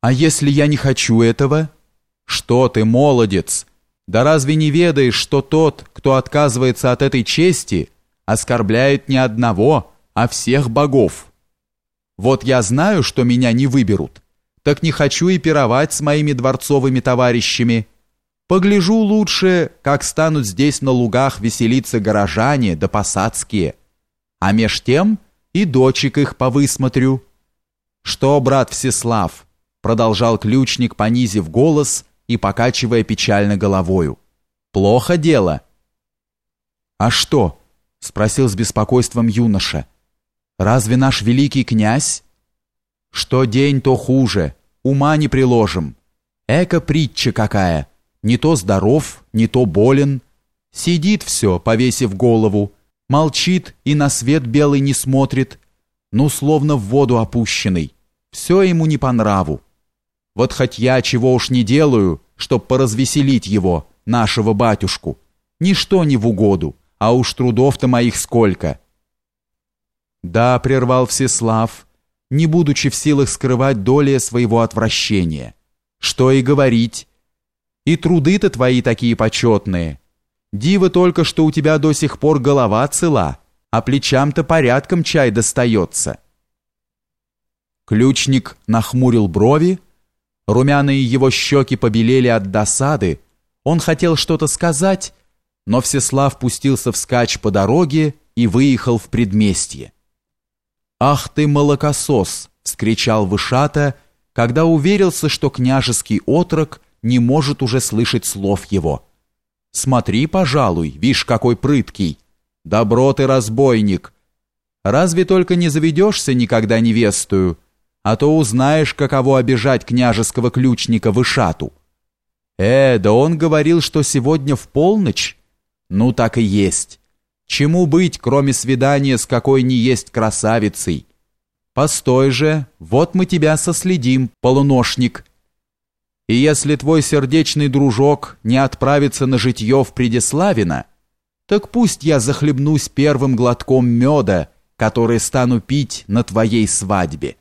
А если я не хочу этого? Что ты, молодец? Да разве не ведаешь, что тот, кто отказывается от этой чести, оскорбляет не одного, а всех богов? Вот я знаю, что меня не выберут, так не хочу и пировать с моими дворцовыми товарищами. Погляжу лучше, как станут здесь на лугах веселиться горожане да посадские. А меж тем и дочек их повысмотрю. Что, брат Всеслав, продолжал ключник, понизив голос и покачивая печально головою. Плохо дело. А что? спросил с беспокойством юноша. Разве наш великий князь? Что день, то хуже, ума не приложим. Эка притча какая, не то здоров, не то болен. Сидит все, повесив голову, молчит и на свет белый не смотрит, ну, словно в воду опущенный. Все ему не по нраву. Вот хоть я чего уж не делаю, чтоб поразвеселить его, нашего батюшку. Ничто не в угоду, а уж трудов-то моих сколько. Да, прервал Всеслав, не будучи в силах скрывать доли своего отвращения. Что и говорить. И труды-то твои такие почетные. Диво только, что у тебя до сих пор голова цела, а плечам-то порядком чай достается. Ключник нахмурил брови, румяные его щеки побелели от досады, он хотел что-то сказать, но Всеслав пустился вскачь по дороге и выехал в предместье. «Ах ты, молокосос!» — вскричал Вышата, когда уверился, что княжеский отрок не может уже слышать слов его. «Смотри, пожалуй, вишь, какой прыткий! Добро ты, разбойник! Разве только не заведешься никогда невестую, а то узнаешь, каково обижать княжеского ключника Вышату!» «Э, да он говорил, что сегодня в полночь?» «Ну, так и есть!» Чему быть, кроме свидания с какой ни есть красавицей? Постой же, вот мы тебя соследим, полуношник. И если твой сердечный дружок не отправится на житье в Предиславино, так пусть я захлебнусь первым глотком меда, который стану пить на твоей свадьбе.